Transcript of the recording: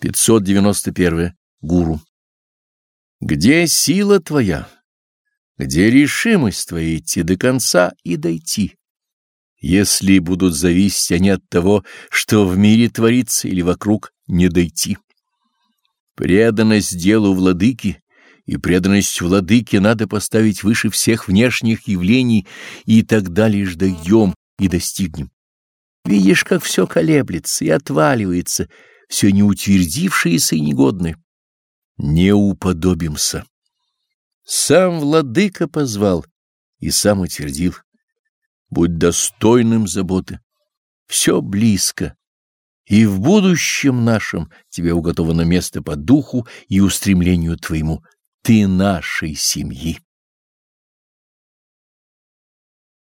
591. Гуру. Где сила твоя? Где решимость твоя идти до конца и дойти? Если будут зависеть они от того, что в мире творится или вокруг, не дойти. Преданность делу владыки и преданность владыке надо поставить выше всех внешних явлений, и тогда лишь дойдем и достигнем. Видишь, как все колеблется и отваливается, все не утвердившееся и негодное. Не уподобимся. Сам владыка позвал и сам утвердил. Будь достойным заботы. Все близко. И в будущем нашем тебе уготовано место по духу и устремлению твоему. Ты нашей семьи.